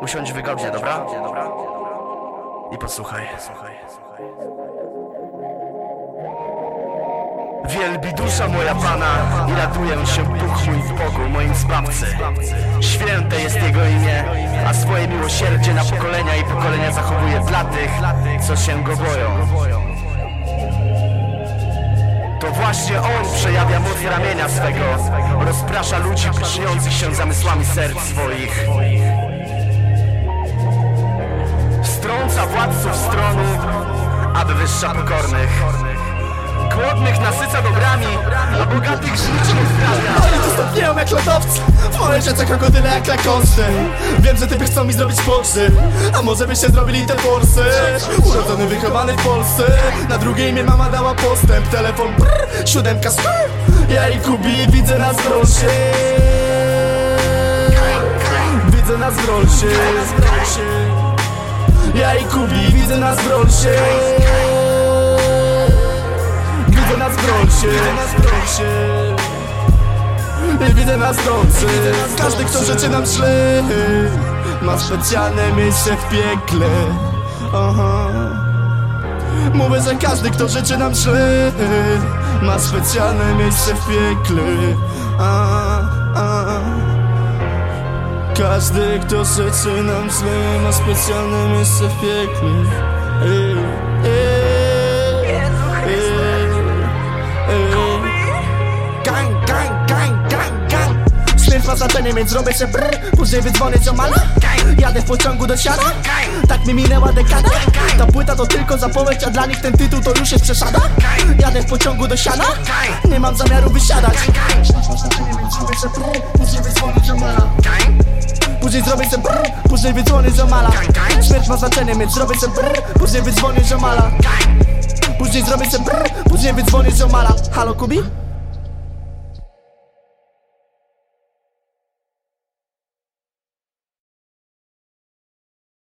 Usiądź wygodnie, dobra? I posłuchaj. Wielbi dusza moja Pana i raduję się Bóg mój w Bogu, moim Zbawcy. Święte jest Jego imię, a swoje miłosierdzie na pokolenia i pokolenia zachowuje dla tych, co się Go boją. Właśnie On przejawia moc ramienia swego, rozprasza ludzi pyszniących się zamysłami serc swoich. Strąca władców stronu, aby wyższa pokornych. Głodnych nasyca dobrami, a bogatych życie tu stopnieją jak lodowce W mojej rzece krokodyle jak lakonsy Wiem, że typy chcą mi zrobić pokrzywd A może byście zrobili te forsy? Urodzony, wychowany w Polsce. Na drugie imię mama dała postęp. Telefon brr, siódemka skrr Ja i Kubi widzę nas w Widzę nas w Ja i Kubi widzę nas w nas nocy Każdy kto życzy nam źle Ma specjalne miejsce w piekle. Aha. Mówię, że każdy kto życzy nam źle Ma specjalne miejsce w piekle. A, a. Każdy kto życzy nam źle Ma specjalne miejsce w piekle. Ej, ej, znaczenie, więc robię się brr Później wydzwonię ziomala Jadę w pociągu do siana. Tak mi minęła dekada. Ta płyta to tylko zapowiedź, a dla nich ten tytuł to już jest przesada. Jadę w pociągu do siana. Nie mam zamiaru wysiadać. Później wydzwonię ziomala Później zrobię se brr, później wydzwonię ziomala Śmierć ma znaczenie, więc zrobię se brr Później wydzwonię ziomala Później zrobię se brr, później wydzwonię ziomala Halo Kubi?